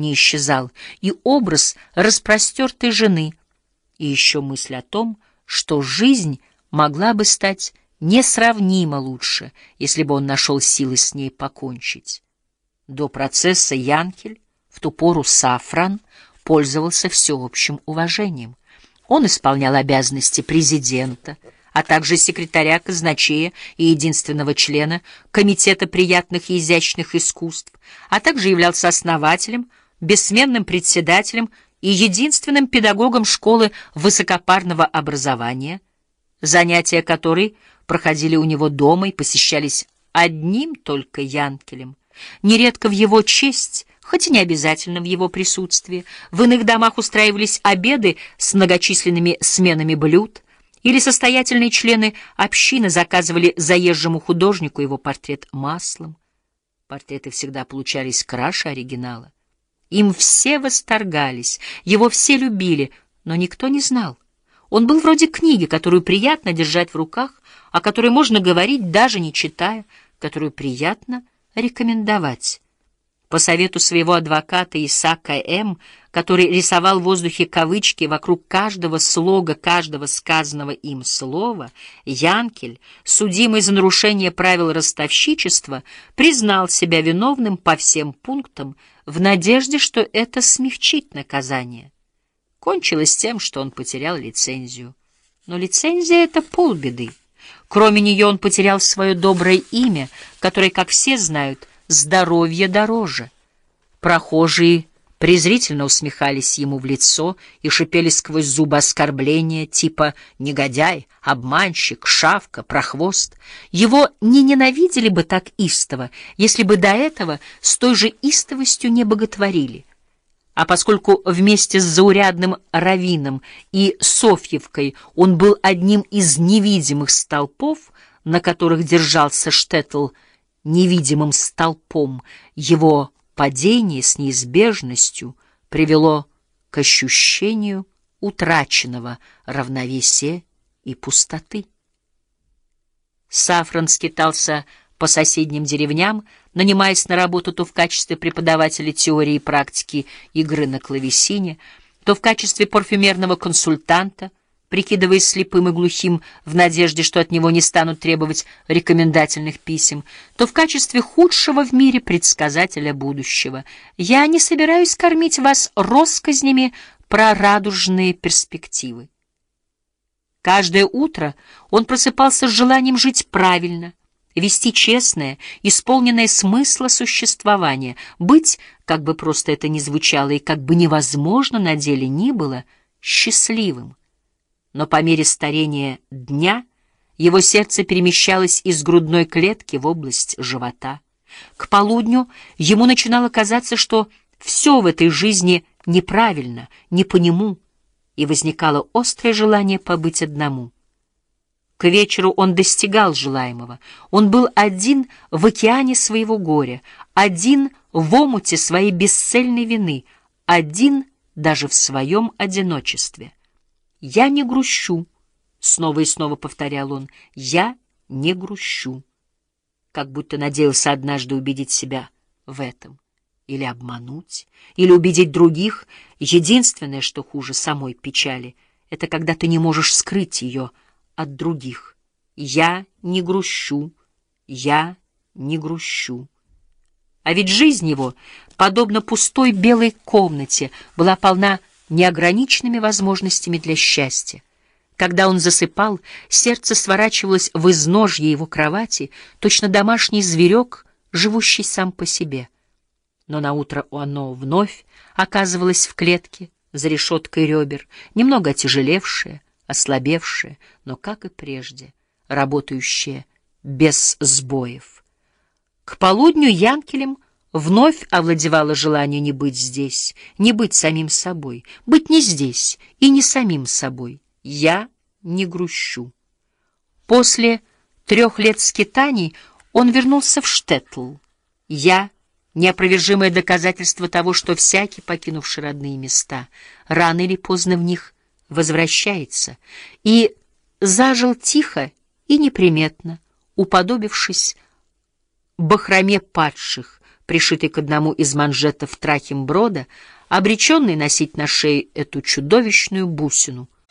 не исчезал, и образ распростертой жены, и еще мысль о том, что жизнь могла бы стать несравнимо лучше, если бы он нашел силы с ней покончить. До процесса Янкель, в ту пору Сафран, пользовался всеобщим уважением. Он исполнял обязанности президента, а также секретаря казначея и единственного члена Комитета приятных и изящных искусств, а также являлся основателем, бессменным председателем и единственным педагогом школы высокопарного образования, занятия которой проходили у него дома и посещались одним только Янкелем. Нередко в его честь, хоть и не обязательно в его присутствии, в иных домах устраивались обеды с многочисленными сменами блюд, или состоятельные члены общины заказывали заезжему художнику его портрет маслом. Портреты всегда получались краше оригинала. Им все восторгались, его все любили, но никто не знал. Он был вроде книги, которую приятно держать в руках, о которой можно говорить, даже не читая, которую приятно рекомендовать. По совету своего адвоката Исака М., который рисовал в воздухе кавычки вокруг каждого слога, каждого сказанного им слова, Янкель, судимый за нарушение правил ростовщичества, признал себя виновным по всем пунктам в надежде, что это смягчит наказание. Кончилось тем, что он потерял лицензию. Но лицензия — это полбеды. Кроме нее он потерял свое доброе имя, которое, как все знают, здоровье дороже. Прохожие презрительно усмехались ему в лицо и шипели сквозь зубы оскорбления типа «негодяй», «обманщик», «шавка», «прохвост». Его не ненавидели бы так истово, если бы до этого с той же истовостью не боготворили. А поскольку вместе с заурядным Равином и Софьевкой он был одним из невидимых столпов, на которых держался Штетл невидимым столпом, его падение с неизбежностью привело к ощущению утраченного равновесия и пустоты. Сафран скитался по соседним деревням, нанимаясь на работу то в качестве преподавателя теории и практики игры на клавесине, то в качестве парфюмерного консультанта, прикидываясь слепым и глухим в надежде, что от него не станут требовать рекомендательных писем, то в качестве худшего в мире предсказателя будущего. Я не собираюсь кормить вас россказнями про радужные перспективы. Каждое утро он просыпался с желанием жить правильно, вести честное, исполненное смысла существования, быть, как бы просто это ни звучало и как бы невозможно на деле ни было, счастливым. Но по мере старения дня его сердце перемещалось из грудной клетки в область живота. К полудню ему начинало казаться, что все в этой жизни неправильно, не по нему, и возникало острое желание побыть одному — к вечеру он достигал желаемого. Он был один в океане своего горя, один в омуте своей бесцельной вины, один даже в своем одиночестве. «Я не грущу», — снова и снова повторял он, — «я не грущу», как будто надеялся однажды убедить себя в этом. Или обмануть, или убедить других. Единственное, что хуже самой печали, — это когда ты не можешь скрыть ее, — от других. Я не грущу, я не грущу. А ведь жизнь его, подобно пустой белой комнате, была полна неограниченными возможностями для счастья. Когда он засыпал, сердце сворачивалось в изножье его кровати, точно домашний зверек, живущий сам по себе. Но наутро оно вновь оказывалось в клетке, за решеткой ребер, немного отяжелевшее, ослабевшее, но, как и прежде, работающее без сбоев. К полудню Янкелем вновь овладевало желание не быть здесь, не быть самим собой, быть не здесь и не самим собой. Я не грущу. После трех лет скитаний он вернулся в Штетл. Я — неопровержимое доказательство того, что всякий, покинувший родные места, рано или поздно в них возвращается, и зажил тихо и неприметно, уподобившись бахроме падших, пришитый к одному из манжетов Трахимброда, обреченный носить на шее эту чудовищную бусину —